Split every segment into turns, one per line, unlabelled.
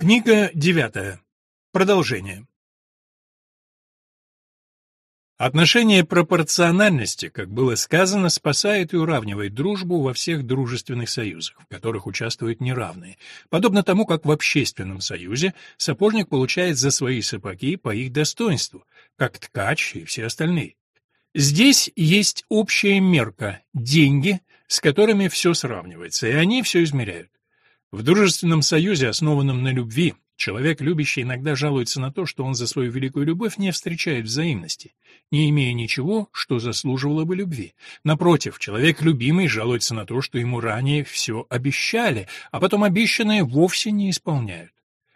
Книга девятая. Продолжение. Отношение пропорциональности, как было сказано, спасает и уравнивает дружбу во всех дружественных союзах, в которых участвуют неравные, подобно тому, как в общественном союзе сапожник получает за свои сапоги по их достоинству, как ткач и все остальные. Здесь есть общая мерка – деньги, с которыми все сравнивается, и они все измеряют. В дружественном союзе, основанном на любви, человек любящий иногда жалуется на то, что он за свою великую любовь не встречает взаимности, не имея ничего, что заслуживало бы любви. Напротив, человек любимый жалуется на то, что ему ранее все обещали, а потом обещанное вовсе не исполняют.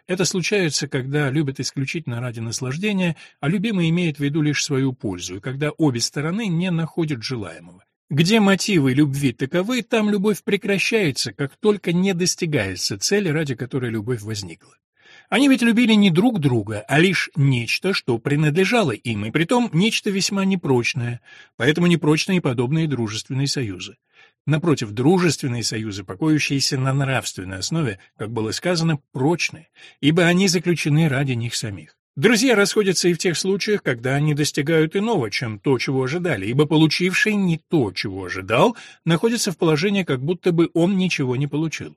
Это случается, когда любят исключительно ради наслаждения, а любимый имеет в виду лишь свою пользу, и когда обе стороны не находят желаемого. Где мотивы любви таковы, там любовь прекращается, как только не достигается цели, ради которой любовь возникла. Они ведь любили не друг друга, а лишь нечто, что принадлежало им, и притом нечто весьма непрочное, поэтому непрочны и подобные дружественные союзы. Напротив, дружественные союзы, покоящиеся на нравственной основе, как было сказано, прочны, ибо они заключены ради них самих. Друзья расходятся и в тех случаях, когда они достигают иного, чем то, чего ожидали, ибо получивший не то, чего ожидал, находится в положении, как будто бы он ничего не получил.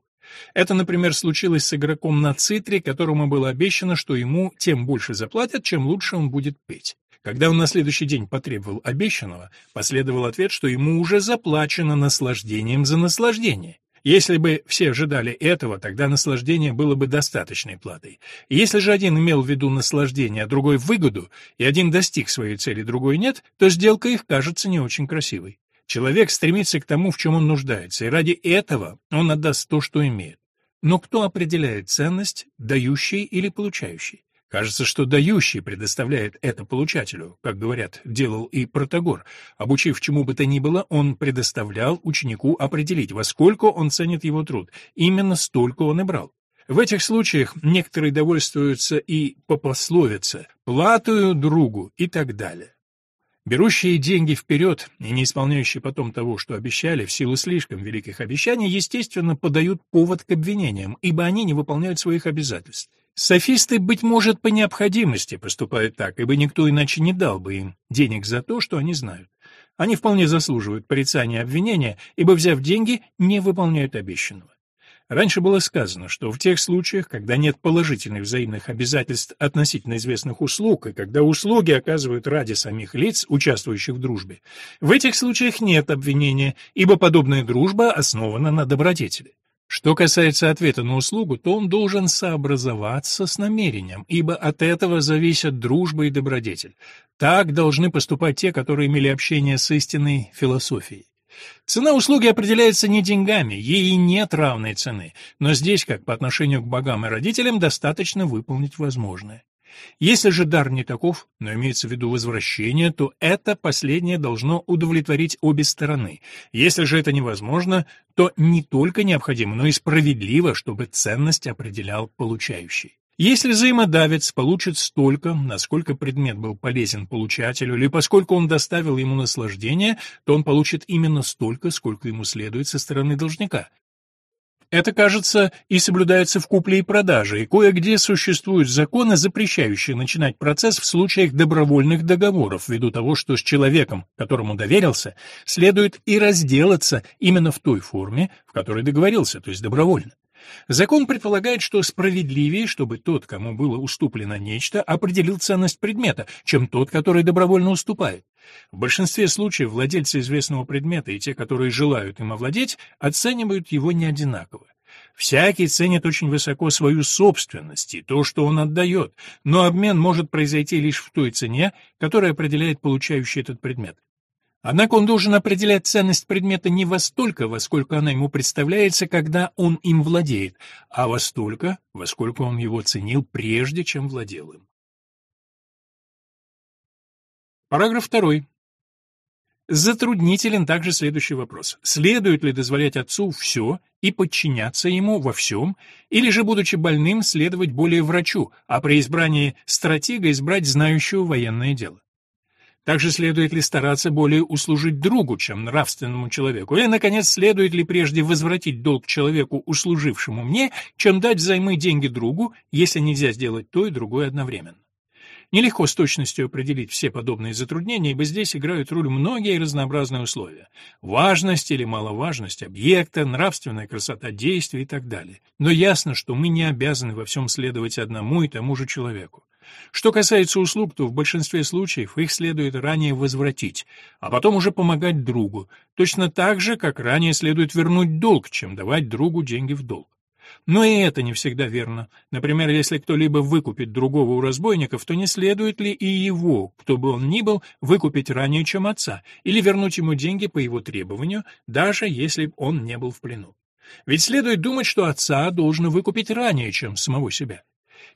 Это, например, случилось с игроком на цитре, которому было обещано, что ему тем больше заплатят, чем лучше он будет петь. Когда он на следующий день потребовал обещанного, последовал ответ, что ему уже заплачено наслаждением за наслаждение. Если бы все ожидали этого, тогда наслаждение было бы достаточной платой. Если же один имел в виду наслаждение, а другой выгоду, и один достиг своей цели, другой нет, то сделка их кажется не очень красивой. Человек стремится к тому, в чем он нуждается, и ради этого он отдаст то, что имеет. Но кто определяет ценность, дающий или получающий? Кажется, что дающий предоставляет это получателю, как говорят, делал и Протагор. Обучив чему бы то ни было, он предоставлял ученику определить, во сколько он ценит его труд. Именно столько он и брал. В этих случаях некоторые довольствуются и по пословице «платую другу» и так далее. Берущие деньги вперед и не исполняющие потом того, что обещали, в силу слишком великих обещаний, естественно, подают повод к обвинениям, ибо они не выполняют своих обязательств. Софисты, быть может, по необходимости поступают так, ибо никто иначе не дал бы им денег за то, что они знают. Они вполне заслуживают порицания и обвинения, ибо, взяв деньги, не выполняют обещанного. Раньше было сказано, что в тех случаях, когда нет положительных взаимных обязательств относительно известных услуг, и когда услуги оказывают ради самих лиц, участвующих в дружбе, в этих случаях нет обвинения, ибо подобная дружба основана на добродетели. Что касается ответа на услугу, то он должен сообразоваться с намерением, ибо от этого зависят дружба и добродетель. Так должны поступать те, которые имели общение с истинной философией. Цена услуги определяется не деньгами, ей нет равной цены, но здесь, как по отношению к богам и родителям, достаточно выполнить возможное. Если же дар не таков, но имеется в виду возвращение, то это последнее должно удовлетворить обе стороны. Если же это невозможно, то не только необходимо, но и справедливо, чтобы ценность определял получающий. Если взаимодавец получит столько, насколько предмет был полезен получателю, или поскольку он доставил ему наслаждение, то он получит именно столько, сколько ему следует со стороны должника. Это, кажется, и соблюдается в купле и продаже, и кое-где существуют законы, запрещающие начинать процесс в случаях добровольных договоров, ввиду того, что с человеком, которому доверился, следует и разделаться именно в той форме, в которой договорился, то есть добровольно. Закон предполагает, что справедливее, чтобы тот, кому было уступлено нечто, определил ценность предмета, чем тот, который добровольно уступает. В большинстве случаев владельцы известного предмета и те, которые желают им овладеть, оценивают его не одинаково. Всякий ценит очень высоко свою собственность и то, что он отдает, но обмен может произойти лишь в той цене, которая определяет получающий этот предмет. Однако он должен определять ценность предмета не во столько, во сколько она ему представляется, когда он им владеет, а во столько, во сколько он его ценил прежде, чем владел им. Параграф 2. Затруднителен также следующий вопрос. Следует ли дозволять отцу все и подчиняться ему во всем, или же, будучи больным, следовать более врачу, а при избрании стратега избрать знающего военное дело? Также следует ли стараться более услужить другу, чем нравственному человеку? Или, наконец, следует ли прежде возвратить долг человеку, услужившему мне, чем дать взаймы деньги другу, если нельзя сделать то и другое одновременно? Нелегко с точностью определить все подобные затруднения, ибо здесь играют роль многие разнообразные условия. Важность или маловажность объекта, нравственная красота действий и так далее. Но ясно, что мы не обязаны во всем следовать одному и тому же человеку. Что касается услуг, то в большинстве случаев их следует ранее возвратить, а потом уже помогать другу, точно так же, как ранее следует вернуть долг, чем давать другу деньги в долг. Но и это не всегда верно. Например, если кто-либо выкупит другого у разбойников, то не следует ли и его, кто бы он ни был, выкупить ранее, чем отца, или вернуть ему деньги по его требованию, даже если он не был в плену? Ведь следует думать, что отца должно выкупить ранее, чем самого себя.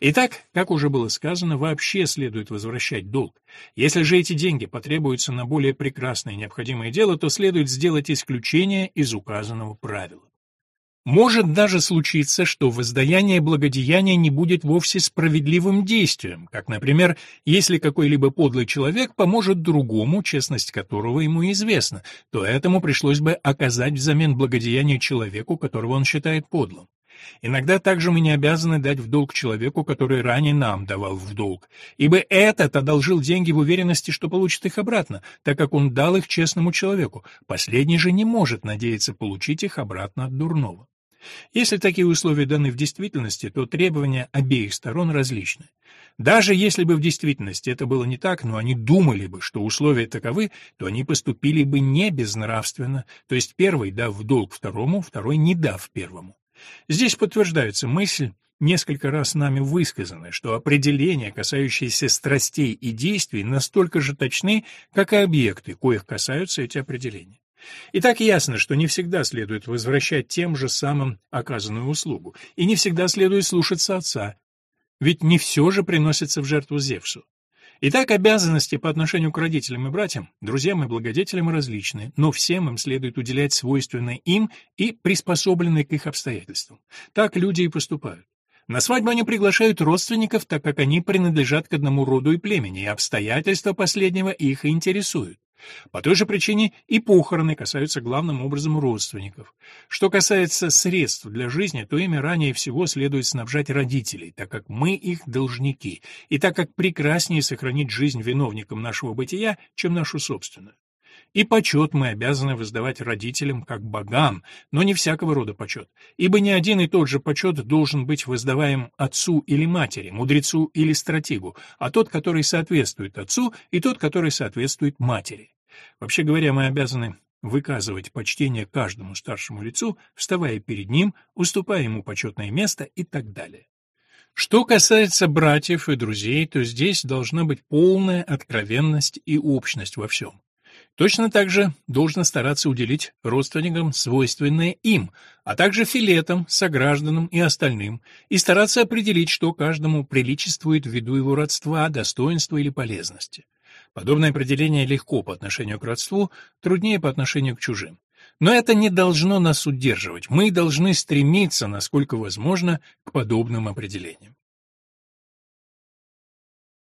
Итак, как уже было сказано, вообще следует возвращать долг. Если же эти деньги потребуются на более прекрасное необходимое дело, то следует сделать исключение из указанного правила. Может даже случиться, что воздаяние благодеяния не будет вовсе справедливым действием, как, например, если какой-либо подлый человек поможет другому, честность которого ему известна, то этому пришлось бы оказать взамен благодеяние человеку, которого он считает подлым. Иногда также мы не обязаны дать в долг человеку, который ранее нам давал в долг, ибо этот одолжил деньги в уверенности, что получит их обратно, так как он дал их честному человеку, последний же не может надеяться получить их обратно от дурного. Если такие условия даны в действительности, то требования обеих сторон различны. Даже если бы в действительности это было не так, но они думали бы, что условия таковы, то они поступили бы не безнравственно, то есть первый дав в долг второму, второй не дав первому. Здесь подтверждается мысль, несколько раз нами высказанная, что определения, касающиеся страстей и действий, настолько же точны, как и объекты, коих касаются эти определения. И так ясно, что не всегда следует возвращать тем же самым оказанную услугу, и не всегда следует слушаться отца, ведь не все же приносится в жертву Зевсу. Итак, обязанности по отношению к родителям и братьям, друзьям и благодетелям различны, но всем им следует уделять свойственное им и приспособленное к их обстоятельствам. Так люди и поступают. На свадьбу они приглашают родственников, так как они принадлежат к одному роду и племени, и обстоятельства последнего их интересуют. По той же причине и похороны касаются главным образом родственников. Что касается средств для жизни, то ими ранее всего следует снабжать родителей, так как мы их должники, и так как прекраснее сохранить жизнь виновникам нашего бытия, чем нашу собственную. И почет мы обязаны воздавать родителям как богам, но не всякого рода почет, ибо не один и тот же почет должен быть воздаваем отцу или матери, мудрецу или стратегу, а тот, который соответствует отцу, и тот, который соответствует матери. Вообще говоря, мы обязаны выказывать почтение каждому старшему лицу, вставая перед ним, уступая ему почетное место и так далее. Что касается братьев и друзей, то здесь должна быть полная откровенность и общность во всем. Точно так же должно стараться уделить родственникам свойственное им, а также филетам, согражданам и остальным, и стараться определить, что каждому приличествует ввиду его родства, достоинства или полезности. Подобное определение легко по отношению к родству, труднее по отношению к чужим. Но это не должно нас удерживать. Мы должны стремиться, насколько возможно, к подобным определениям.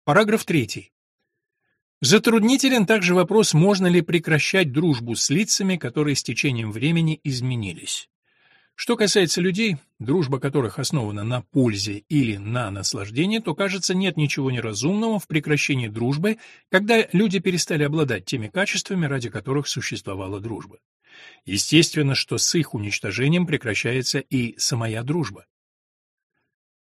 Параграф 3. Затруднителен также вопрос, можно ли прекращать дружбу с лицами, которые с течением времени изменились. Что касается людей, дружба которых основана на пользе или на наслаждении, то, кажется, нет ничего неразумного в прекращении дружбы, когда люди перестали обладать теми качествами, ради которых существовала дружба. Естественно, что с их уничтожением прекращается и самая дружба.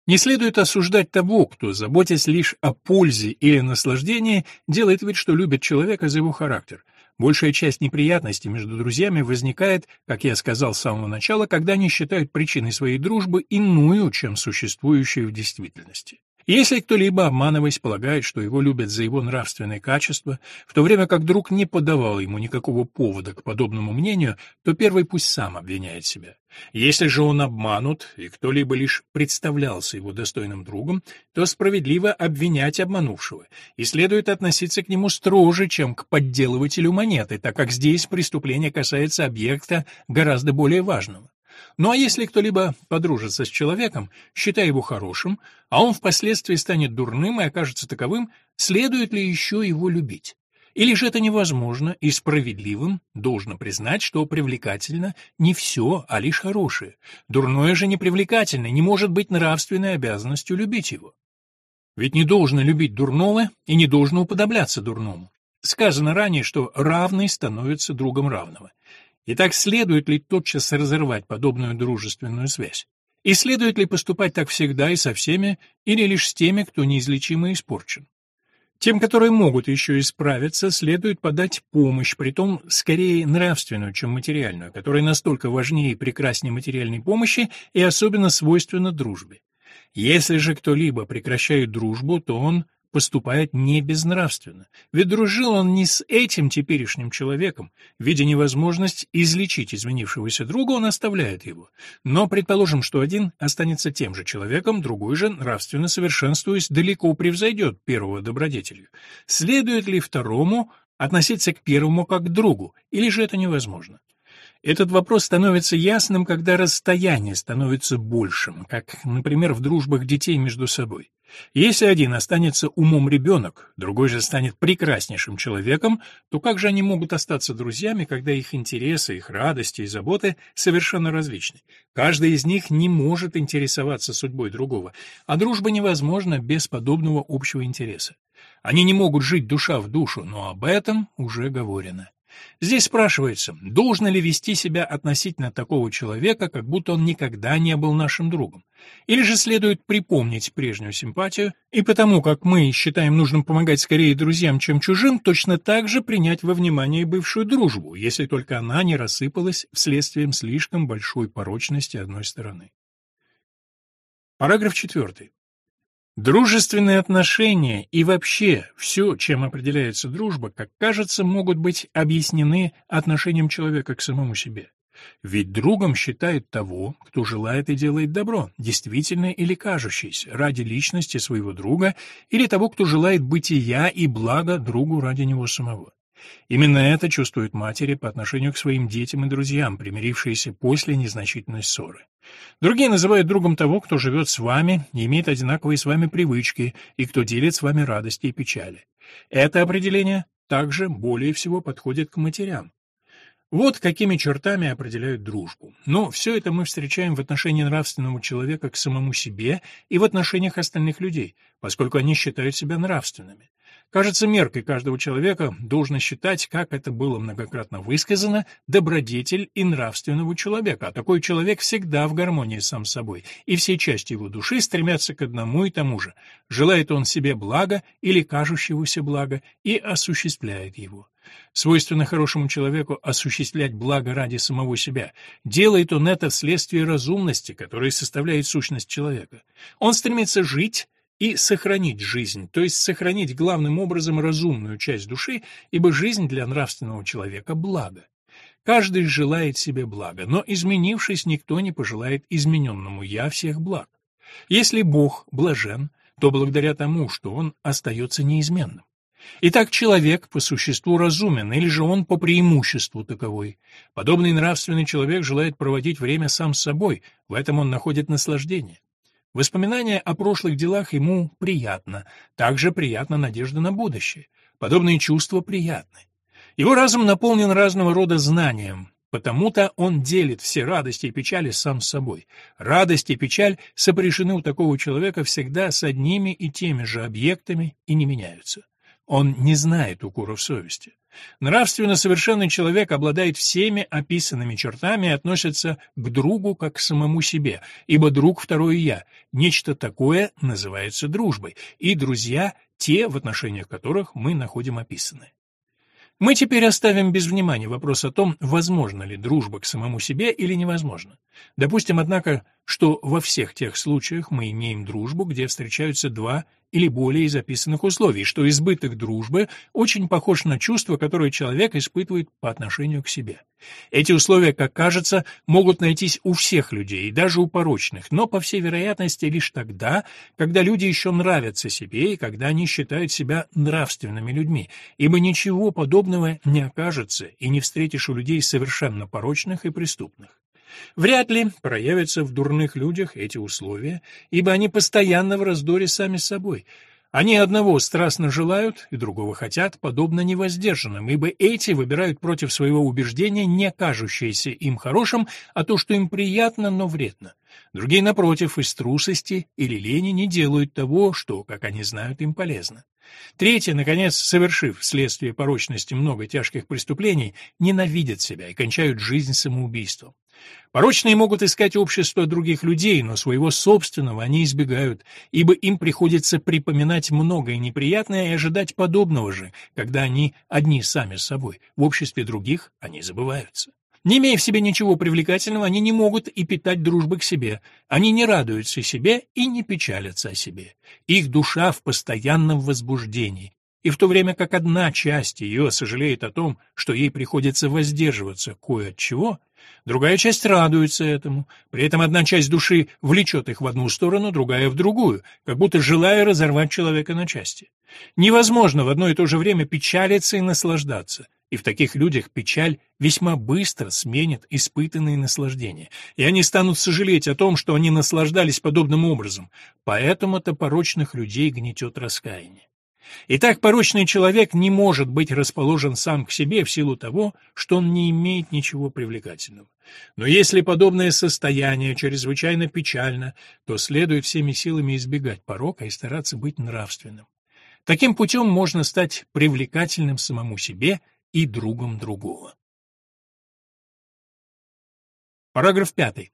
Не следует осуждать того, кто, заботясь лишь о пользе или наслаждении, делает вид, что любит человека за его характер. Большая часть неприятностей между друзьями возникает, как я сказал с самого начала, когда они считают причиной своей дружбы иную, чем существующую в действительности. Если кто-либо, обманываясь, полагает, что его любят за его нравственные качества, в то время как друг не подавал ему никакого повода к подобному мнению, то первый пусть сам обвиняет себя. Если же он обманут, и кто-либо лишь представлялся его достойным другом, то справедливо обвинять обманувшего, и следует относиться к нему строже, чем к подделывателю монеты, так как здесь преступление касается объекта гораздо более важного. Ну а если кто-либо подружится с человеком, считая его хорошим, а он впоследствии станет дурным и окажется таковым, следует ли еще его любить? Или же это невозможно, и справедливым должно признать, что привлекательно не все, а лишь хорошее. Дурное же непривлекательно, не может быть нравственной обязанностью любить его. Ведь не должно любить дурного и не должно уподобляться дурному. Сказано ранее, что равный становится другом равного. Итак, следует ли тотчас разорвать подобную дружественную связь? И следует ли поступать так всегда и со всеми, или лишь с теми, кто неизлечимо испорчен? Тем, которые могут еще исправиться, следует подать помощь, притом скорее нравственную, чем материальную, которая настолько важнее и прекраснее материальной помощи и особенно свойственна дружбе. Если же кто-либо прекращает дружбу, то он поступает не безнравственно, ведь дружил он не с этим теперешним человеком, видя невозможность излечить изменившегося друга, он оставляет его. Но предположим, что один останется тем же человеком, другой же, нравственно совершенствуясь, далеко превзойдет первого добродетелью. Следует ли второму относиться к первому как к другу, или же это невозможно? Этот вопрос становится ясным, когда расстояние становится большим, как, например, в дружбах детей между собой. Если один останется умом ребенок, другой же станет прекраснейшим человеком, то как же они могут остаться друзьями, когда их интересы, их радости и заботы совершенно различны? Каждый из них не может интересоваться судьбой другого, а дружба невозможна без подобного общего интереса. Они не могут жить душа в душу, но об этом уже говорено. Здесь спрашивается, должно ли вести себя относительно такого человека, как будто он никогда не был нашим другом? Или же следует припомнить прежнюю симпатию, и потому как мы считаем нужным помогать скорее друзьям, чем чужим, точно так же принять во внимание бывшую дружбу, если только она не рассыпалась вследствие слишком большой порочности одной стороны. Параграф 4. Дружественные отношения и вообще все, чем определяется дружба, как кажется, могут быть объяснены отношением человека к самому себе. Ведь другом считает того, кто желает и делает добро, действительное или кажущееся, ради личности своего друга, или того, кто желает бытия и блага другу ради него самого. Именно это чувствуют матери по отношению к своим детям и друзьям, примирившиеся после незначительной ссоры. Другие называют другом того, кто живет с вами имеет одинаковые с вами привычки, и кто делит с вами радости и печали. Это определение также более всего подходит к матерям. Вот какими чертами определяют дружбу. Но все это мы встречаем в отношении нравственного человека к самому себе и в отношениях остальных людей, поскольку они считают себя нравственными. Кажется, меркой каждого человека должно считать, как это было многократно высказано, добродетель и нравственного человека, а такой человек всегда в гармонии сам с собой, и все части его души стремятся к одному и тому же, желает он себе блага или кажущегося блага и осуществляет его. Свойственно хорошему человеку осуществлять благо ради самого себя. Делает он это вследствие разумности, которая составляет сущность человека. Он стремится жить и сохранить жизнь, то есть сохранить главным образом разумную часть души, ибо жизнь для нравственного человека – благо. Каждый желает себе блага, но, изменившись, никто не пожелает измененному «я» всех благ. Если Бог блажен, то благодаря тому, что Он остается неизменным. Итак, человек по существу разумен, или же он по преимуществу таковой. Подобный нравственный человек желает проводить время сам с собой, в этом он находит наслаждение. Воспоминания о прошлых делах ему приятно, также приятна надежда на будущее. Подобные чувства приятны. Его разум наполнен разного рода знанием, потому-то он делит все радости и печали сам с собой. Радость и печаль сопряжены у такого человека всегда с одними и теми же объектами и не меняются. Он не знает укоров совести. Нравственно совершенный человек обладает всеми описанными чертами и относится к другу как к самому себе, ибо друг — второе «я». Нечто такое называется дружбой, и друзья — те, в отношениях которых мы находим описанное. Мы теперь оставим без внимания вопрос о том, возможно ли дружба к самому себе или невозможно. Допустим, однако, что во всех тех случаях мы имеем дружбу, где встречаются два или более из описанных условий, что избыток дружбы очень похож на чувство, которое человек испытывает по отношению к себе. Эти условия, как кажется, могут найтись у всех людей, даже у порочных, но, по всей вероятности, лишь тогда, когда люди еще нравятся себе и когда они считают себя нравственными людьми, ибо ничего подобного не окажется и не встретишь у людей совершенно порочных и преступных. Вряд ли проявятся в дурных людях эти условия, ибо они постоянно в раздоре сами с собой. Они одного страстно желают и другого хотят, подобно невоздержанным, ибо эти выбирают против своего убеждения не кажущееся им хорошим, а то, что им приятно, но вредно. Другие, напротив, из трусости или лени не делают того, что, как они знают, им полезно. Третьи, наконец, совершив вследствие порочности много тяжких преступлений, ненавидят себя и кончают жизнь самоубийством. Порочные могут искать общество других людей, но своего собственного они избегают, ибо им приходится припоминать многое неприятное и ожидать подобного же, когда они одни сами с собой, в обществе других они забываются. Не имея в себе ничего привлекательного, они не могут и питать дружбы к себе. Они не радуются себе и не печалятся о себе. Их душа в постоянном возбуждении. И в то время как одна часть ее сожалеет о том, что ей приходится воздерживаться кое от чего, другая часть радуется этому. При этом одна часть души влечет их в одну сторону, другая в другую, как будто желая разорвать человека на части. Невозможно в одно и то же время печалиться и наслаждаться. И в таких людях печаль весьма быстро сменит испытанные наслаждения, и они станут сожалеть о том, что они наслаждались подобным образом. Поэтому-то порочных людей гнетет раскаяние. Итак, порочный человек не может быть расположен сам к себе в силу того, что он не имеет ничего привлекательного. Но если подобное состояние чрезвычайно печально, то следует всеми силами избегать порока и стараться быть нравственным. Таким путем можно стать привлекательным самому себе и другом другого. Параграф 5.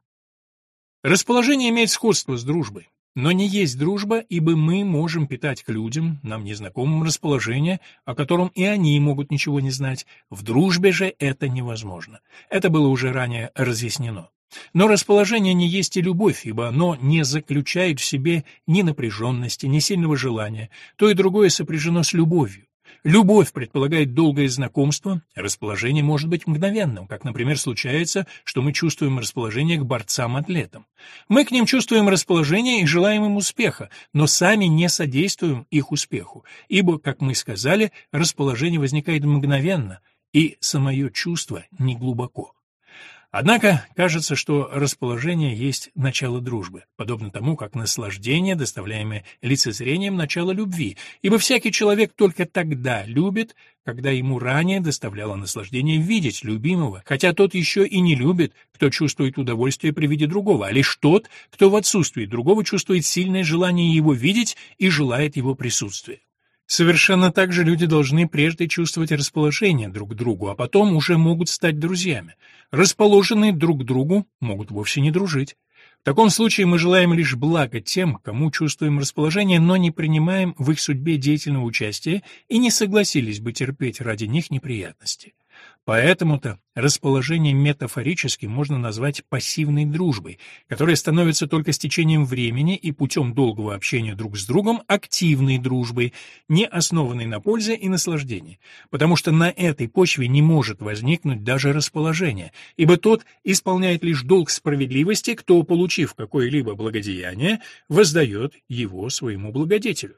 Расположение имеет сходство с дружбой. Но не есть дружба, ибо мы можем питать к людям, нам незнакомым, расположение, о котором и они могут ничего не знать. В дружбе же это невозможно. Это было уже ранее разъяснено. Но расположение не есть и любовь, ибо оно не заключает в себе ни напряженности, ни сильного желания. То и другое сопряжено с любовью. Любовь предполагает долгое знакомство, расположение может быть мгновенным, как, например, случается, что мы чувствуем расположение к борцам-атлетам. Мы к ним чувствуем расположение и желаем им успеха, но сами не содействуем их успеху, ибо, как мы сказали, расположение возникает мгновенно, и самое чувство не глубоко. Однако кажется, что расположение есть начало дружбы, подобно тому, как наслаждение, доставляемое лицезрением, начало любви, ибо всякий человек только тогда любит, когда ему ранее доставляло наслаждение видеть любимого, хотя тот еще и не любит, кто чувствует удовольствие при виде другого, а лишь тот, кто в отсутствии другого чувствует сильное желание его видеть и желает его присутствия. Совершенно так же люди должны прежде чувствовать расположение друг к другу, а потом уже могут стать друзьями. Расположенные друг к другу могут вовсе не дружить. В таком случае мы желаем лишь блага тем, кому чувствуем расположение, но не принимаем в их судьбе деятельного участия и не согласились бы терпеть ради них неприятности. Поэтому-то расположение метафорически можно назвать пассивной дружбой, которая становится только с течением времени и путем долгого общения друг с другом активной дружбой, не основанной на пользе и наслаждении, потому что на этой почве не может возникнуть даже расположение, ибо тот исполняет лишь долг справедливости, кто, получив какое-либо благодеяние, воздает его своему благодетелю.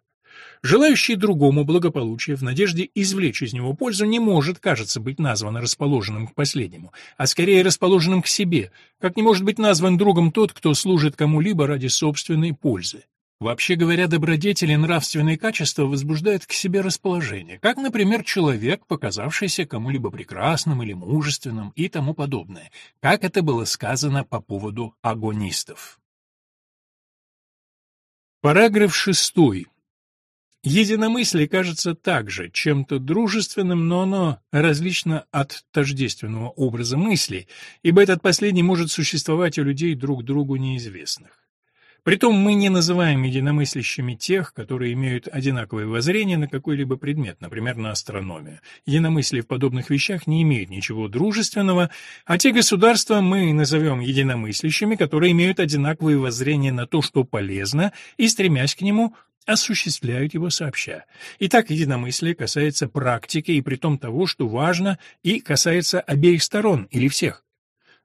Желающий другому благополучия в надежде извлечь из него пользу не может, кажется, быть назван расположенным к последнему, а скорее расположенным к себе, как не может быть назван другом тот, кто служит кому-либо ради собственной пользы. Вообще говоря, добродетели нравственные качества возбуждают к себе расположение, как, например, человек, показавшийся кому-либо прекрасным или мужественным и тому подобное, как это было сказано по поводу агонистов. Параграф шестой. Единомыслие кажется также чем-то дружественным, но оно различно от тождественного образа мысли, ибо этот последний может существовать у людей друг другу неизвестных. Притом мы не называем единомыслящими тех, которые имеют одинаковое воззрение на какой-либо предмет, например, на астрономию. Единомыслие в подобных вещах не имеет ничего дружественного, а те государства мы назовем единомыслящими, которые имеют одинаковое воззрение на то, что полезно, и, стремясь к нему, осуществляют его сообща. Итак, единомыслие касается практики и притом того, что важно, и касается обеих сторон или всех.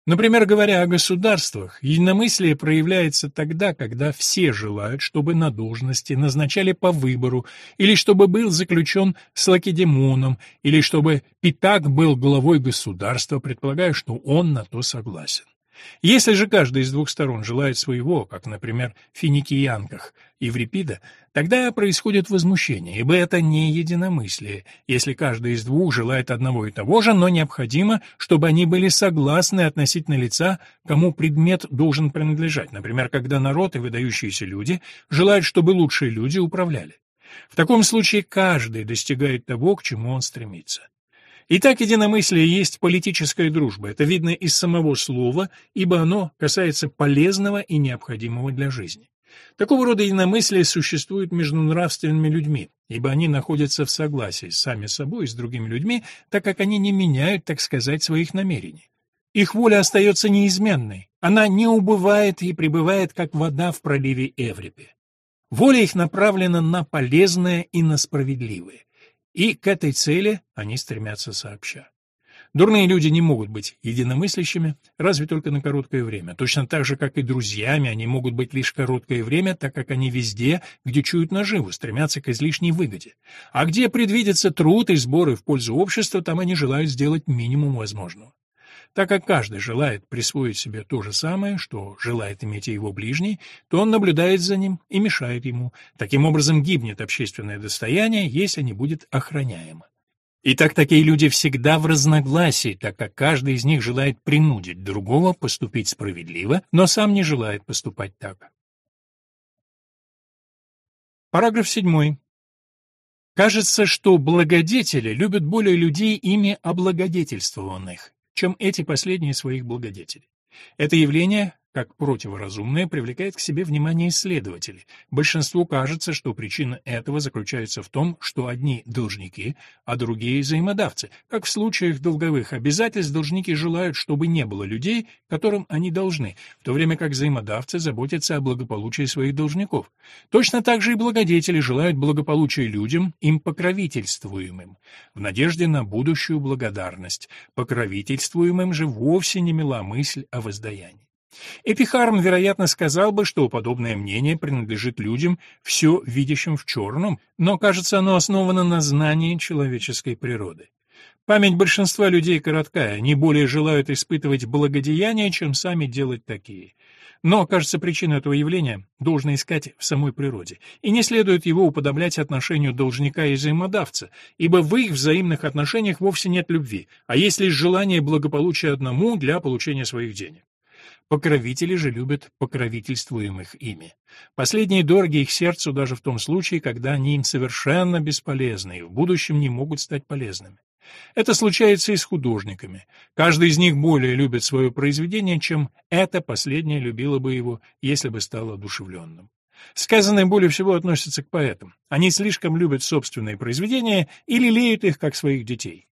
Например, говоря о государствах, единомыслие проявляется тогда, когда все желают, чтобы на должности назначали по выбору, или чтобы был заключен с Лакедемоном, или чтобы Питак был главой государства, предполагая, что он на то согласен. Если же каждый из двух сторон желает своего, как, например, в финикиянках Еврипида, тогда происходит возмущение, ибо это не единомыслие, если каждый из двух желает одного и того же, но необходимо, чтобы они были согласны относительно лица, кому предмет должен принадлежать, например, когда народ и выдающиеся люди желают, чтобы лучшие люди управляли. В таком случае каждый достигает того, к чему он стремится. Итак, единомыслие есть политическая дружба. Это видно из самого слова, ибо оно касается полезного и необходимого для жизни. Такого рода единомыслие существует между нравственными людьми, ибо они находятся в согласии сами с собой и с другими людьми, так как они не меняют, так сказать, своих намерений. Их воля остается неизменной, она не убывает и пребывает, как вода в проливе Эврипе. Воля их направлена на полезное и на справедливое. И к этой цели они стремятся сообща. Дурные люди не могут быть единомыслящими, разве только на короткое время. Точно так же, как и друзьями, они могут быть лишь короткое время, так как они везде, где чуют наживу, стремятся к излишней выгоде. А где предвидится труд и сборы в пользу общества, там они желают сделать минимум возможного. Так как каждый желает присвоить себе то же самое, что желает иметь и его ближний, то он наблюдает за ним и мешает ему. Таким образом гибнет общественное достояние, если не будет охраняемо. Итак, такие люди всегда в разногласии, так как каждый из них желает принудить другого поступить справедливо, но сам не желает поступать так. Параграф 7. Кажется, что благодетели любят более людей ими облагодетельствованных чем эти последние своих благодетелей. Это явление как противоразумное, привлекает к себе внимание исследователей. Большинству кажется, что причина этого заключается в том, что одни – должники, а другие – взаимодавцы. Как в случаях долговых обязательств, должники желают, чтобы не было людей, которым они должны, в то время как взаимодавцы заботятся о благополучии своих должников. Точно так же и благодетели желают благополучия людям, им покровительствуемым, в надежде на будущую благодарность. Покровительствуемым же вовсе не мила мысль о воздаянии. Эпихарм, вероятно, сказал бы, что подобное мнение принадлежит людям, все видящим в черном, но, кажется, оно основано на знании человеческой природы. Память большинства людей короткая, они более желают испытывать благодеяния, чем сами делать такие. Но, кажется, причину этого явления должно искать в самой природе, и не следует его уподоблять отношению должника и взаимодавца, ибо в их взаимных отношениях вовсе нет любви, а есть лишь желание благополучия одному для получения своих денег. Покровители же любят покровительствуемых ими. Последние дороги их сердцу даже в том случае, когда они им совершенно бесполезны и в будущем не могут стать полезными. Это случается и с художниками. Каждый из них более любит свое произведение, чем это последнее любило бы его, если бы стало одушевленным. Сказанное более всего относится к поэтам. Они слишком любят собственные произведения и лелеют их, как своих детей.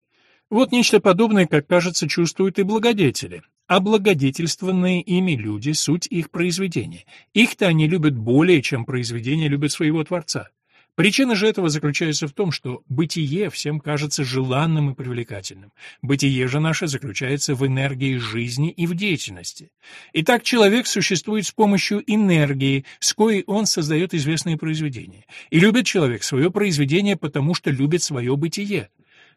Вот нечто подобное, как кажется, чувствуют и благодетели. Облагодетельствованные ими люди — суть их произведения. Их-то они любят более, чем произведения любят своего Творца. Причина же этого заключается в том, что бытие всем кажется желанным и привлекательным. Бытие же наше заключается в энергии жизни и в деятельности. Итак, человек существует с помощью энергии, с коей он создает известные произведения. И любит человек свое произведение, потому что любит свое бытие.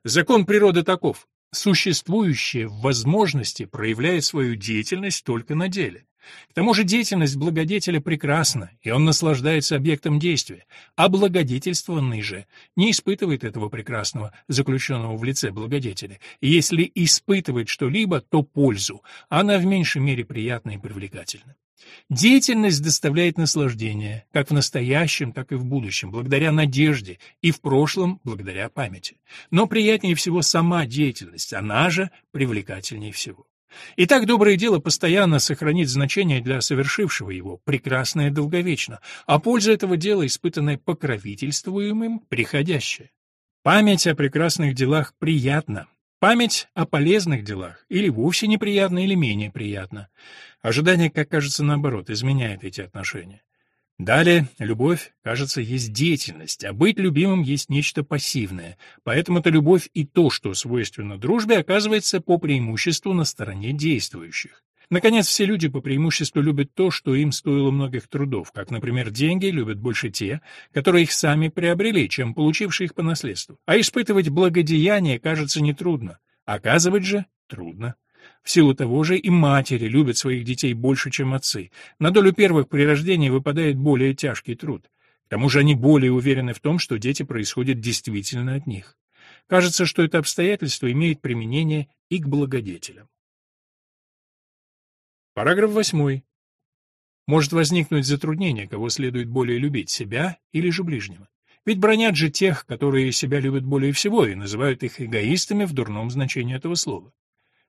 Закон природы таков. Существующее в возможности проявляет свою деятельность только на деле. К тому же деятельность благодетеля прекрасна, и он наслаждается объектом действия, а благодетельствованный же не испытывает этого прекрасного, заключенного в лице благодетеля. Если испытывает что-либо, то пользу, она в меньшей мере приятна и привлекательна. Деятельность доставляет наслаждение, как в настоящем, так и в будущем, благодаря надежде, и в прошлом, благодаря памяти. Но приятнее всего сама деятельность, она же привлекательнее всего. Итак, доброе дело постоянно сохранит значение для совершившего его, прекрасное долговечно, а польза этого дела, испытанная покровительствуемым, приходящая. Память о прекрасных делах приятна, Память о полезных делах или вовсе неприятна, или менее приятна. Ожидание, как кажется, наоборот, изменяет эти отношения. Далее, любовь, кажется, есть деятельность, а быть любимым есть нечто пассивное. Поэтому-то любовь и то, что свойственно дружбе, оказывается по преимуществу на стороне действующих. Наконец, все люди по преимуществу любят то, что им стоило многих трудов, как, например, деньги любят больше те, которые их сами приобрели, чем получившие их по наследству. А испытывать благодеяние кажется нетрудно, оказывать же трудно. В силу того же и матери любят своих детей больше, чем отцы. На долю первых при рождении выпадает более тяжкий труд. К тому же они более уверены в том, что дети происходят действительно от них. Кажется, что это обстоятельство имеет применение и к благодетелям. Параграф 8. Может возникнуть затруднение, кого следует более любить, себя или же ближнего. Ведь бронят же тех, которые себя любят более всего, и называют их эгоистами в дурном значении этого слова.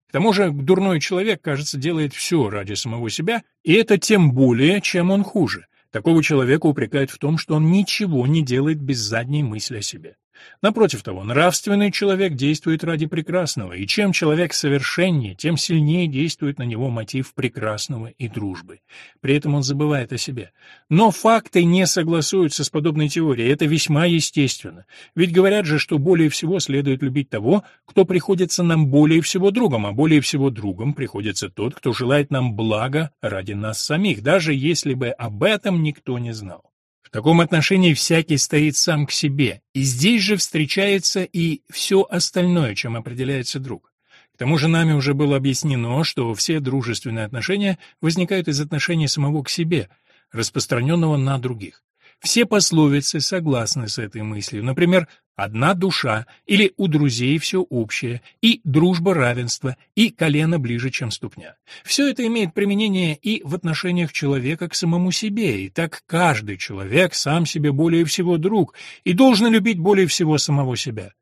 К тому же дурной человек, кажется, делает все ради самого себя, и это тем более, чем он хуже. Такого человека упрекают в том, что он ничего не делает без задней мысли о себе. Напротив того, нравственный человек действует ради прекрасного, и чем человек совершеннее, тем сильнее действует на него мотив прекрасного и дружбы. При этом он забывает о себе. Но факты не согласуются с подобной теорией, это весьма естественно. Ведь говорят же, что более всего следует любить того, кто приходится нам более всего другом, а более всего другом приходится тот, кто желает нам блага ради нас самих, даже если бы об этом никто не знал. В таком отношении всякий стоит сам к себе, и здесь же встречается и все остальное, чем определяется друг. К тому же нами уже было объяснено, что все дружественные отношения возникают из отношения самого к себе, распространенного на других. Все пословицы согласны с этой мыслью. Например, «одна душа» или «у друзей все общее» и «дружба равенства» и «колено ближе, чем ступня». Все это имеет применение и в отношениях человека к самому себе, и так каждый человек сам себе более всего друг и должен любить более всего самого себя.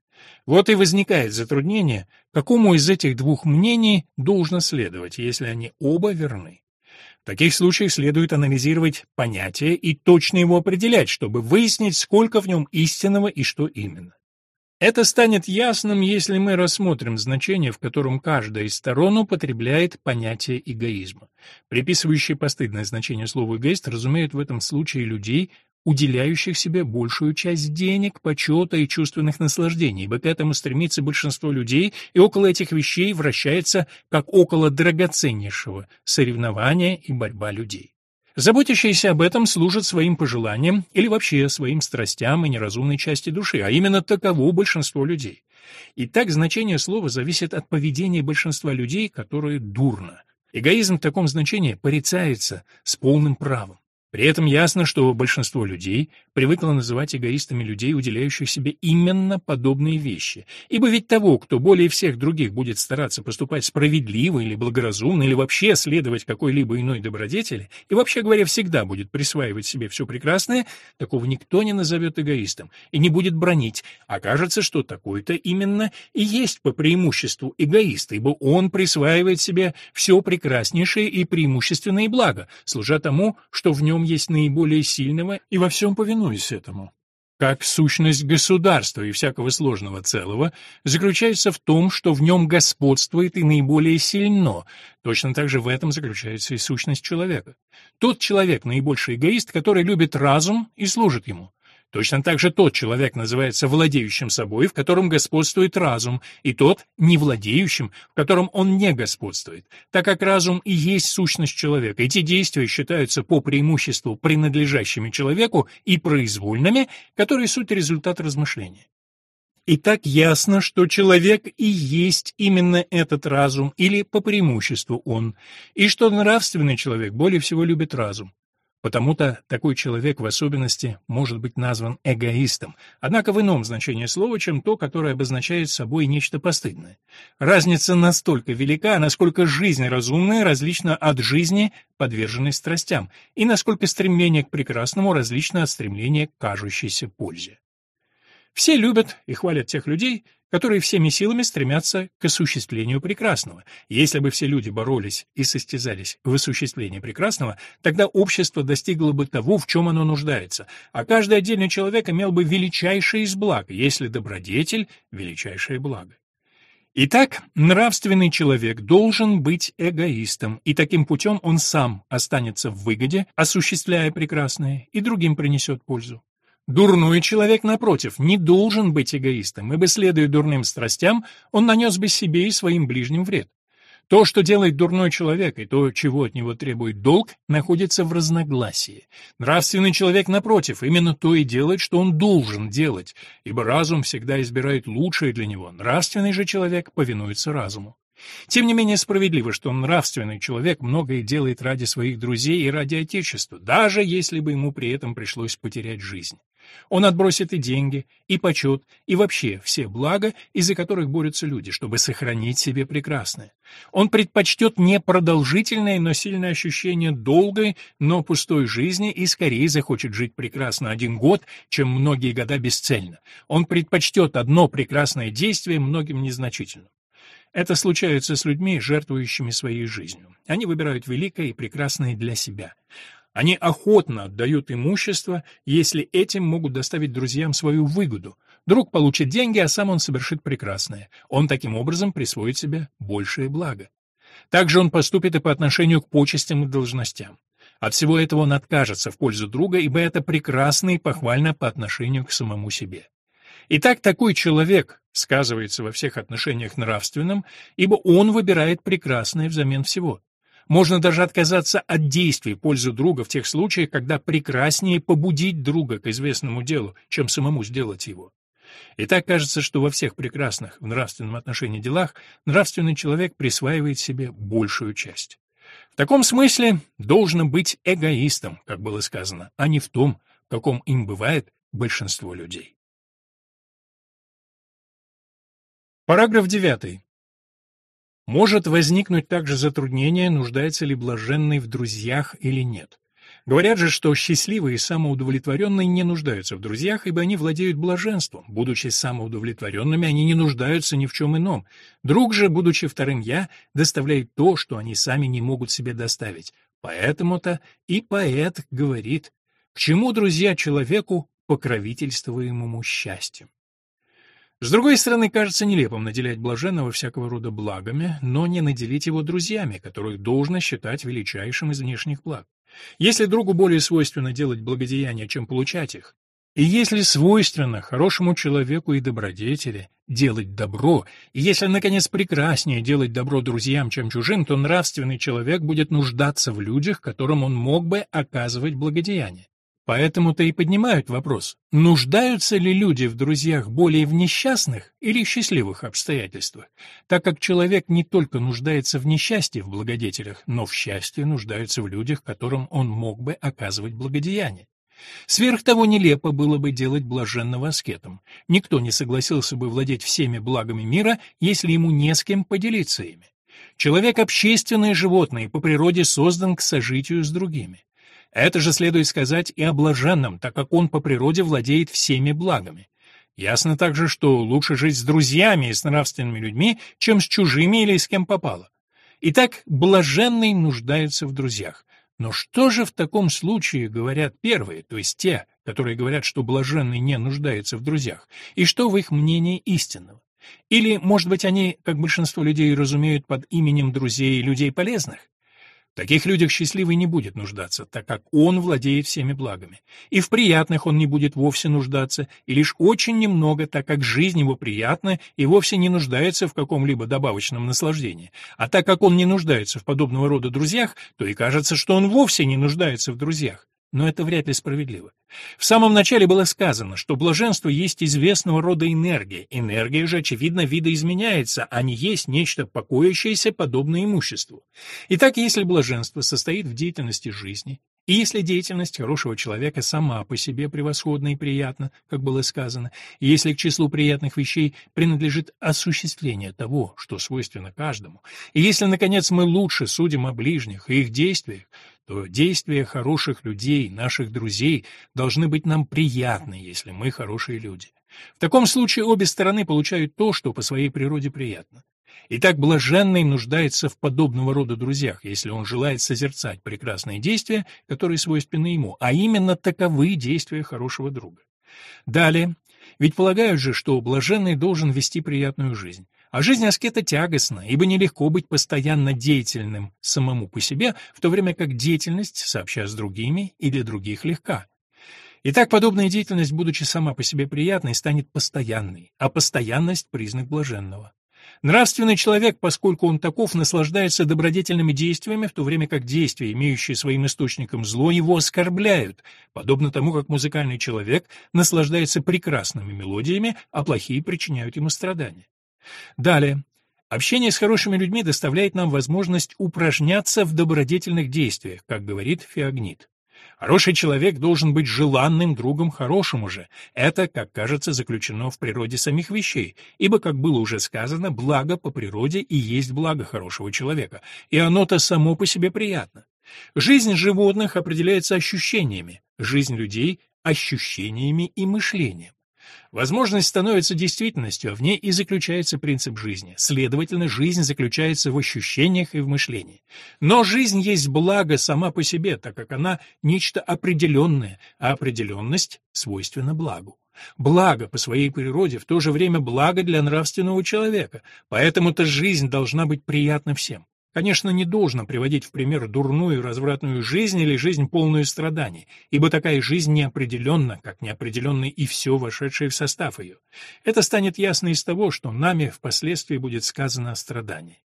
Вот и возникает затруднение, какому из этих двух мнений должно следовать, если они оба верны. Таких случаях следует анализировать понятие и точно его определять, чтобы выяснить, сколько в нем истинного и что именно. Это станет ясным, если мы рассмотрим значение, в котором каждая из сторон употребляет понятие эгоизма. Приписывающие постыдное значение слова «эгоист» разумеют в этом случае людей, уделяющих себе большую часть денег, почета и чувственных наслаждений, ибо к этому стремится большинство людей, и около этих вещей вращается, как около драгоценнейшего, соревнования и борьба людей. Заботящиеся об этом служат своим пожеланиям или вообще своим страстям и неразумной части души, а именно таково большинство людей. И так значение слова зависит от поведения большинства людей, которое дурно. Эгоизм в таком значении порицается с полным правом. При этом ясно, что большинство людей привыкло называть эгоистами людей, уделяющих себе именно подобные вещи. Ибо ведь того, кто более всех других будет стараться поступать справедливо или благоразумно, или вообще следовать какой-либо иной добродетели, и вообще говоря, всегда будет присваивать себе все прекрасное, такого никто не назовет эгоистом и не будет бронить. Окажется, что такой-то именно и есть по преимуществу эгоист, ибо он присваивает себе все прекраснейшее и преимущественное благо, служа тому, что в нем есть наиболее сильного и во всем повинуясь этому. Как сущность государства и всякого сложного целого заключается в том, что в нем господствует и наиболее сильно, точно так же в этом заключается и сущность человека. Тот человек наибольший эгоист, который любит разум и служит ему. Точно так же тот человек называется владеющим собой, в котором господствует разум, и тот не владеющим, в котором он не господствует, так как разум и есть сущность человека. Эти действия считаются по преимуществу принадлежащими человеку и произвольными, которые суть результат размышления. И так ясно, что человек и есть именно этот разум, или по преимуществу он, и что нравственный человек более всего любит разум. Потому-то такой человек в особенности может быть назван эгоистом, однако в ином значении слова, чем то, которое обозначает собой нечто постыдное. Разница настолько велика, насколько жизнь разумная различна от жизни, подверженной страстям, и насколько стремление к прекрасному различно от стремления к кажущейся пользе. Все любят и хвалят тех людей, которые всеми силами стремятся к осуществлению прекрасного. Если бы все люди боролись и состязались в осуществлении прекрасного, тогда общество достигло бы того, в чем оно нуждается, а каждый отдельный человек имел бы величайшее из благ, если добродетель — величайшее благо. Итак, нравственный человек должен быть эгоистом, и таким путем он сам останется в выгоде, осуществляя прекрасное, и другим принесет пользу. Дурной человек, напротив, не должен быть эгоистом, ибо, следуя дурным страстям, он нанес бы себе и своим ближним вред. То, что делает дурной человек, и то, чего от него требует долг, находится в разногласии. Нравственный человек, напротив, именно то и делает, что он должен делать, ибо разум всегда избирает лучшее для него, нравственный же человек повинуется разуму. Тем не менее справедливо, что нравственный человек многое делает ради своих друзей и ради Отечества, даже если бы ему при этом пришлось потерять жизнь. Он отбросит и деньги, и почет, и вообще все блага, из-за которых борются люди, чтобы сохранить себе прекрасное. Он предпочтет не продолжительное, но сильное ощущение долгой, но пустой жизни и скорее захочет жить прекрасно один год, чем многие года бесцельно. Он предпочтет одно прекрасное действие многим незначительным. Это случается с людьми, жертвующими своей жизнью. Они выбирают великое и прекрасное для себя. Они охотно отдают имущество, если этим могут доставить друзьям свою выгоду. Друг получит деньги, а сам он совершит прекрасное. Он таким образом присвоит себе большее благо. Также он поступит и по отношению к почестям и должностям. От всего этого он откажется в пользу друга, ибо это прекрасно и похвально по отношению к самому себе. Итак, такой человек сказывается во всех отношениях нравственном, ибо он выбирает прекрасное взамен всего. Можно даже отказаться от действий в пользу друга в тех случаях, когда прекраснее побудить друга к известному делу, чем самому сделать его. И так кажется, что во всех прекрасных в нравственном отношении делах нравственный человек присваивает себе большую часть. В таком смысле должно быть эгоистом, как было сказано, а не в том, в каком им бывает большинство людей. Параграф 9. Может возникнуть также затруднение, нуждается ли блаженный в друзьях или нет. Говорят же, что счастливые и самоудовлетворенные не нуждаются в друзьях, ибо они владеют блаженством. Будучи самоудовлетворенными, они не нуждаются ни в чем ином. Друг же, будучи вторым «я», доставляет то, что они сами не могут себе доставить. Поэтому-то и поэт говорит, к чему друзья человеку, покровительствуемому счастьем. С другой стороны, кажется нелепым наделять блаженного всякого рода благами, но не наделить его друзьями, которых должно считать величайшим из внешних благ. Если другу более свойственно делать благодеяния, чем получать их, и если свойственно хорошему человеку и добродетели делать добро, и если, наконец, прекраснее делать добро друзьям, чем чужим, то нравственный человек будет нуждаться в людях, которым он мог бы оказывать благодеяние. Поэтому-то и поднимают вопрос, нуждаются ли люди в друзьях более в несчастных или счастливых обстоятельствах, так как человек не только нуждается в несчастье в благодетелях, но в счастье нуждается в людях, которым он мог бы оказывать благодеяние. Сверх того нелепо было бы делать блаженного аскетом. Никто не согласился бы владеть всеми благами мира, если ему не с кем поделиться ими. Человек — общественное животное и по природе создан к сожитию с другими. Это же следует сказать и о блаженном, так как он по природе владеет всеми благами. Ясно также, что лучше жить с друзьями и с нравственными людьми, чем с чужими или с кем попало. Итак, блаженный нуждается в друзьях. Но что же в таком случае говорят первые, то есть те, которые говорят, что блаженный не нуждается в друзьях, и что в их мнении истинного? Или, может быть, они, как большинство людей разумеют под именем друзей людей полезных? Таких людях счастливый не будет нуждаться, так как он владеет всеми благами. И в приятных он не будет вовсе нуждаться, и лишь очень немного, так как жизнь его приятна и вовсе не нуждается в каком-либо добавочном наслаждении. А так как он не нуждается в подобного рода друзьях, то и кажется, что он вовсе не нуждается в друзьях. Но это вряд ли справедливо. В самом начале было сказано, что блаженство есть известного рода энергия. Энергия же, очевидно, видоизменяется, а не есть нечто покоящееся, подобное имуществу. Итак, если блаженство состоит в деятельности жизни, и если деятельность хорошего человека сама по себе превосходна и приятна, как было сказано, и если к числу приятных вещей принадлежит осуществление того, что свойственно каждому, и если, наконец, мы лучше судим о ближних и их действиях, то действия хороших людей, наших друзей, должны быть нам приятны, если мы хорошие люди. В таком случае обе стороны получают то, что по своей природе приятно. Итак, блаженный нуждается в подобного рода друзьях, если он желает созерцать прекрасные действия, которые свойственны ему, а именно таковы действия хорошего друга. Далее, ведь полагают же, что блаженный должен вести приятную жизнь. А жизнь аскета тягостна, ибо нелегко быть постоянно деятельным самому по себе, в то время как деятельность, сообща с другими, и для других легка. Итак, подобная деятельность, будучи сама по себе приятной, станет постоянной, а постоянность — признак блаженного. Нравственный человек, поскольку он таков, наслаждается добродетельными действиями, в то время как действия, имеющие своим источником зло, его оскорбляют, подобно тому, как музыкальный человек наслаждается прекрасными мелодиями, а плохие причиняют ему страдания. Далее. Общение с хорошими людьми доставляет нам возможность упражняться в добродетельных действиях, как говорит Феогнит. Хороший человек должен быть желанным другом хорошему же. Это, как кажется, заключено в природе самих вещей, ибо, как было уже сказано, благо по природе и есть благо хорошего человека, и оно-то само по себе приятно. Жизнь животных определяется ощущениями, жизнь людей — ощущениями и мышлением. Возможность становится действительностью, а в ней и заключается принцип жизни. Следовательно, жизнь заключается в ощущениях и в мышлении. Но жизнь есть благо сама по себе, так как она нечто определенное, а определенность свойственна благу. Благо по своей природе в то же время благо для нравственного человека, поэтому-то жизнь должна быть приятна всем. Конечно, не должно приводить в пример дурную развратную жизнь или жизнь полную страданий, ибо такая жизнь неопределенна, как неопределенна и все вошедшее в состав ее. Это станет ясно из того, что нами впоследствии будет сказано о страдании.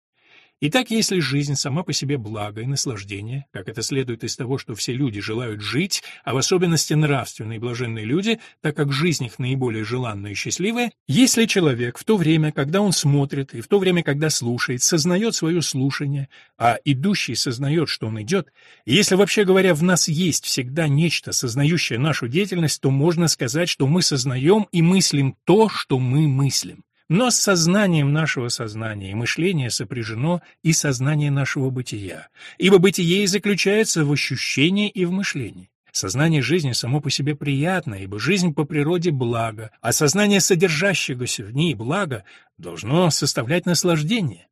Итак, если жизнь сама по себе благо и наслаждение, как это следует из того, что все люди желают жить, а в особенности нравственные и блаженные люди, так как жизнь их наиболее желанная и счастливая, если человек в то время, когда он смотрит, и в то время, когда слушает, сознает свое слушание, а идущий сознает, что он идет, если, вообще говоря, в нас есть всегда нечто, сознающее нашу деятельность, то можно сказать, что мы сознаем и мыслим то, что мы мыслим. Но с сознанием нашего сознания и мышления сопряжено и сознание нашего бытия, ибо бытие и заключается в ощущении и в мышлении. Сознание жизни само по себе приятно, ибо жизнь по природе благо, а сознание содержащегося в ней блага должно составлять наслаждение.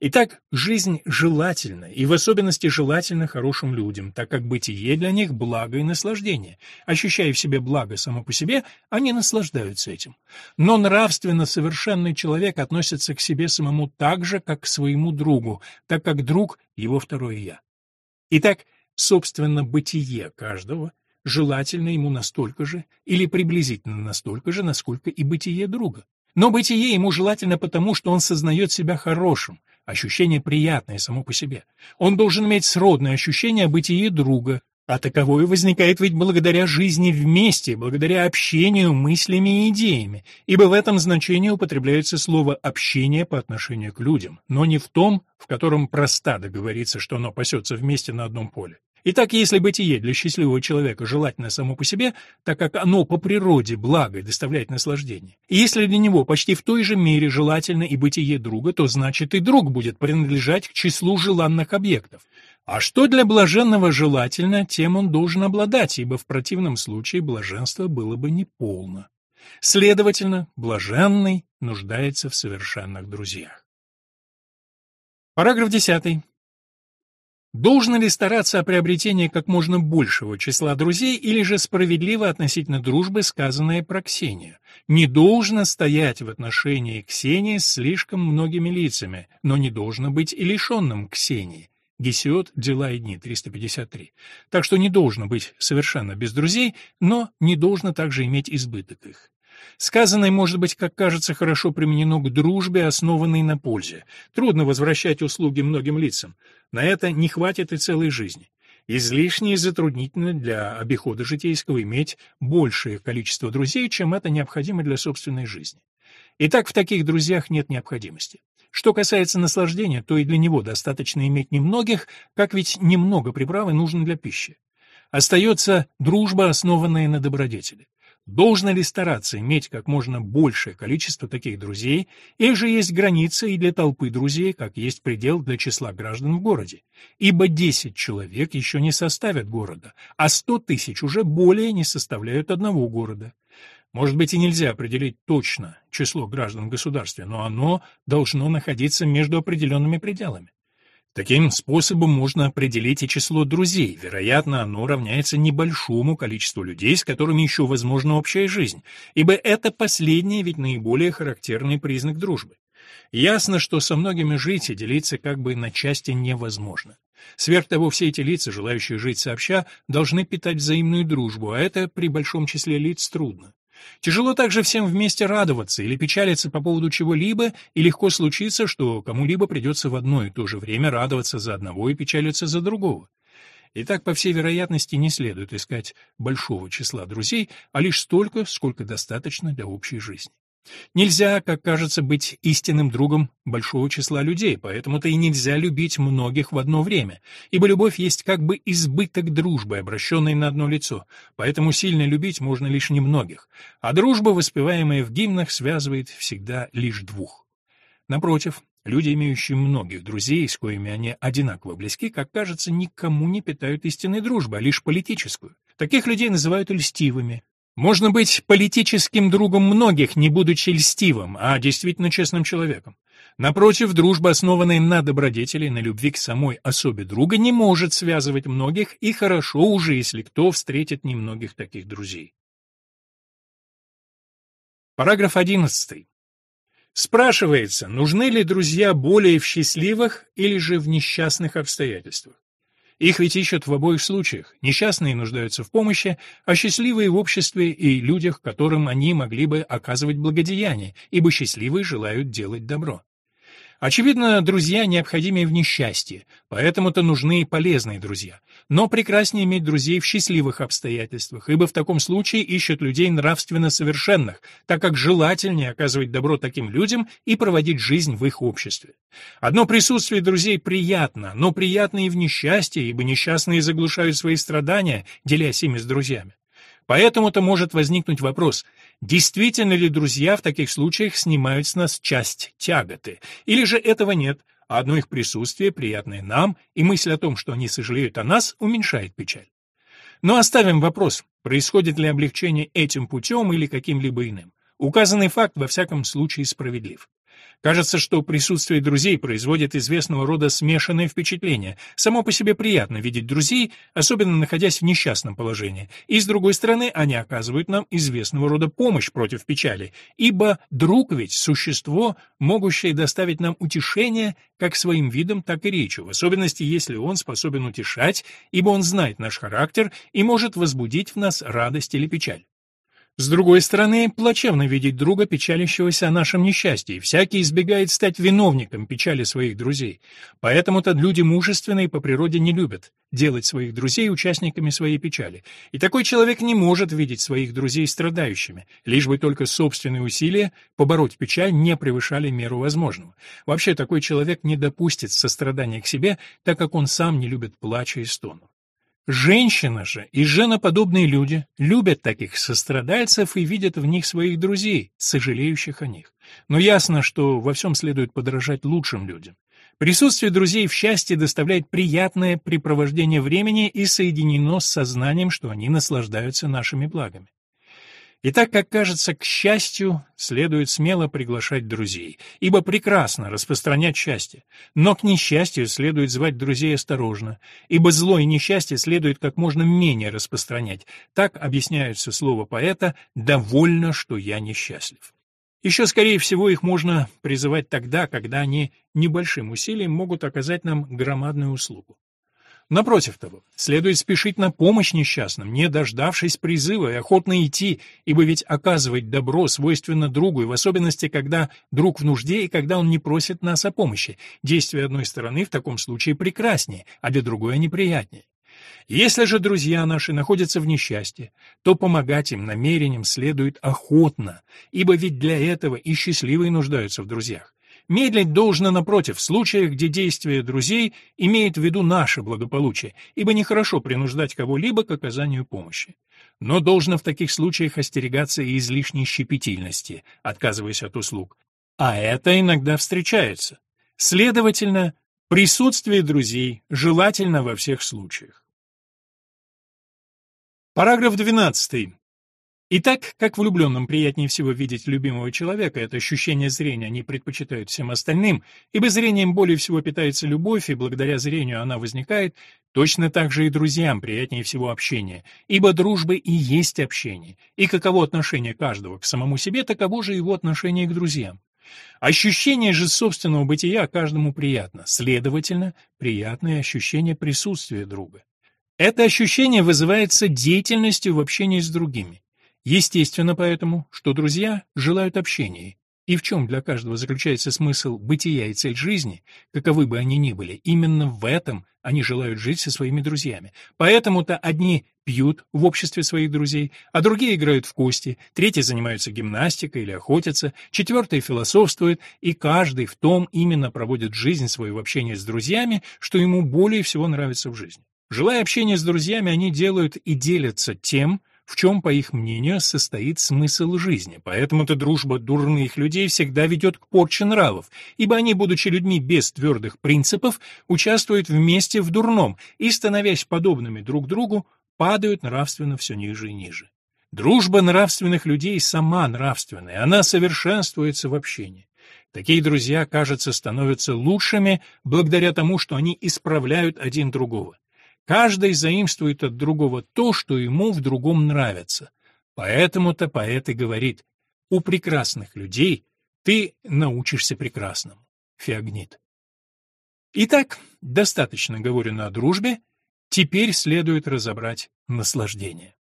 Итак, жизнь желательна, и в особенности желательна хорошим людям, так как бытие для них – благо и наслаждение. Ощущая в себе благо само по себе, они наслаждаются этим. Но нравственно совершенный человек относится к себе самому так же, как к своему другу, так как друг – его второе «я». Итак, собственно, бытие каждого – желательно ему настолько же или приблизительно настолько же, насколько и бытие друга. Но бытие ему желательно потому, что он сознает себя хорошим, ощущение приятное само по себе. Он должен иметь сродное ощущение бытия друга, а таковое возникает ведь благодаря жизни вместе, благодаря общению мыслями и идеями, ибо в этом значении употребляется слово «общение» по отношению к людям, но не в том, в котором проста договориться, что оно пасется вместе на одном поле. Итак, если бытие для счастливого человека желательно само по себе, так как оно по природе благо и доставляет наслаждение, и если для него почти в той же мере желательно и бытие друга, то значит и друг будет принадлежать к числу желанных объектов. А что для блаженного желательно, тем он должен обладать, ибо в противном случае блаженство было бы неполно. Следовательно, блаженный нуждается в совершенных друзьях. Параграф 10. Должно ли стараться о приобретении как можно большего числа друзей или же справедливо относительно дружбы, сказанное про Ксению? Не должно стоять в отношении Ксении с слишком многими лицами, но не должно быть и лишенным Ксении. Гесиод «Дела и дни», 353. Так что не должно быть совершенно без друзей, но не должно также иметь избыток их. Сказанное, может быть, как кажется, хорошо применено к дружбе, основанной на пользе. Трудно возвращать услуги многим лицам. На это не хватит и целой жизни. Излишне и затруднительно для обихода житейского иметь большее количество друзей, чем это необходимо для собственной жизни. Итак, в таких друзьях нет необходимости. Что касается наслаждения, то и для него достаточно иметь немногих, как ведь немного приправы нужно для пищи. Остается дружба, основанная на добродетели. Должно ли стараться иметь как можно большее количество таких друзей, или же есть граница и для толпы друзей, как есть предел для числа граждан в городе? Ибо 10 человек еще не составят города, а 100 тысяч уже более не составляют одного города. Может быть и нельзя определить точно число граждан в государстве, но оно должно находиться между определенными пределами. Таким способом можно определить и число друзей. Вероятно, оно равняется небольшому количеству людей, с которыми еще возможна общая жизнь, ибо это последнее ведь наиболее характерный признак дружбы. Ясно, что со многими жить и делиться как бы на части невозможно. Сверх того, все эти лица, желающие жить сообща, должны питать взаимную дружбу, а это при большом числе лиц трудно. Тяжело также всем вместе радоваться или печалиться по поводу чего-либо, и легко случится, что кому-либо придется в одно и то же время радоваться за одного и печалиться за другого. И так, по всей вероятности, не следует искать большого числа друзей, а лишь столько, сколько достаточно для общей жизни. Нельзя, как кажется, быть истинным другом большого числа людей, поэтому-то и нельзя любить многих в одно время, ибо любовь есть как бы избыток дружбы, обращенной на одно лицо, поэтому сильно любить можно лишь немногих, а дружба, воспеваемая в гимнах, связывает всегда лишь двух. Напротив, люди, имеющие многих друзей, с коими они одинаково близки, как кажется, никому не питают истинной дружбы, а лишь политическую. Таких людей называют льстивыми, можно быть политическим другом многих, не будучи льстивым, а действительно честным человеком. Напротив, дружба, основанная на добродетели, на любви к самой особе друга, не может связывать многих, и хорошо уже, если кто встретит немногих таких друзей. Параграф 11. Спрашивается, нужны ли друзья более в счастливых или же в несчастных обстоятельствах? Их ведь ищут в обоих случаях. Несчастные нуждаются в помощи, а счастливые в обществе и людях, которым они могли бы оказывать благодеяние, ибо счастливые желают делать добро. Очевидно, друзья необходимы в несчастье, поэтому-то нужны и полезные друзья. Но прекраснее иметь друзей в счастливых обстоятельствах, ибо в таком случае ищут людей нравственно совершенных, так как желательнее оказывать добро таким людям и проводить жизнь в их обществе. Одно присутствие друзей приятно, но приятно и в несчастье, ибо несчастные заглушают свои страдания, делясь ими с друзьями. Поэтому-то может возникнуть вопрос, действительно ли друзья в таких случаях снимают с нас часть тяготы, или же этого нет, а одно их присутствие, приятное нам, и мысль о том, что они сожалеют о нас, уменьшает печаль. Но оставим вопрос, происходит ли облегчение этим путем или каким-либо иным. Указанный факт во всяком случае справедлив. Кажется, что присутствие друзей производит известного рода смешанное впечатление. Само по себе приятно видеть друзей, особенно находясь в несчастном положении. И, с другой стороны, они оказывают нам известного рода помощь против печали, ибо друг ведь — существо, могущее доставить нам утешение как своим видом, так и речью, в особенности, если он способен утешать, ибо он знает наш характер и может возбудить в нас радость или печаль. С другой стороны, плачевно видеть друга, печалящегося о нашем несчастье, всякий избегает стать виновником печали своих друзей. Поэтому-то люди мужественные по природе не любят делать своих друзей участниками своей печали. И такой человек не может видеть своих друзей страдающими, лишь бы только собственные усилия побороть печаль не превышали меру возможного. Вообще, такой человек не допустит сострадания к себе, так как он сам не любит плача и стону. Женщина же и женоподобные люди любят таких сострадальцев и видят в них своих друзей, сожалеющих о них. Но ясно, что во всем следует подражать лучшим людям. Присутствие друзей в счастье доставляет приятное препровождение времени и соединено с сознанием, что они наслаждаются нашими благами. И так как кажется, к счастью, следует смело приглашать друзей, ибо прекрасно распространять счастье. Но к несчастью следует звать друзей осторожно, ибо зло и несчастье следует как можно менее распространять. Так объясняются слова поэта «довольно, что я несчастлив». Еще, скорее всего, их можно призывать тогда, когда они небольшим усилием могут оказать нам громадную услугу. Напротив того, следует спешить на помощь несчастным, не дождавшись призыва и охотно идти, ибо ведь оказывать добро свойственно другу, и в особенности, когда друг в нужде и когда он не просит нас о помощи. Действие одной стороны в таком случае прекраснее, а для другой неприятнее. Если же друзья наши находятся в несчастье, то помогать им намерением следует охотно, ибо ведь для этого и счастливые нуждаются в друзьях. Медлить должно, напротив, в случаях, где действия друзей имеют в виду наше благополучие, ибо нехорошо принуждать кого-либо к оказанию помощи. Но должно в таких случаях остерегаться и излишней щепетильности, отказываясь от услуг. А это иногда встречается. Следовательно, присутствие друзей желательно во всех случаях. Параграф 12. И так, как влюбленным приятнее всего видеть любимого человека, это ощущение зрения они предпочитают всем остальным, ибо зрением более всего питается любовь, и благодаря зрению она возникает, точно так же и друзьям приятнее всего общение, ибо дружба и есть общение, и каково отношение каждого к самому себе, таково же его отношение к друзьям. Ощущение же собственного бытия каждому приятно, следовательно, приятное ощущение присутствия друга. Это ощущение вызывается деятельностью в общении с другими. Естественно поэтому, что друзья желают общения, и в чем для каждого заключается смысл бытия и цель жизни, каковы бы они ни были, именно в этом они желают жить со своими друзьями. Поэтому-то одни пьют в обществе своих друзей, а другие играют в кости, третьи занимаются гимнастикой или охотятся, четвертые философствуют, и каждый в том именно проводит жизнь свою в общении с друзьями, что ему более всего нравится в жизни. Желая общения с друзьями, они делают и делятся тем, в чем, по их мнению, состоит смысл жизни. Поэтому-то дружба дурных людей всегда ведет к порче нравов, ибо они, будучи людьми без твердых принципов, участвуют вместе в дурном и, становясь подобными друг другу, падают нравственно все ниже и ниже. Дружба нравственных людей сама нравственная, она совершенствуется в общении. Такие друзья, кажется, становятся лучшими благодаря тому, что они исправляют один другого. Каждый заимствует от другого то, что ему в другом нравится. Поэтому-то поэт и говорит «У прекрасных людей ты научишься прекрасному». Феогнит. Итак, достаточно говорено о дружбе, теперь следует разобрать наслаждение.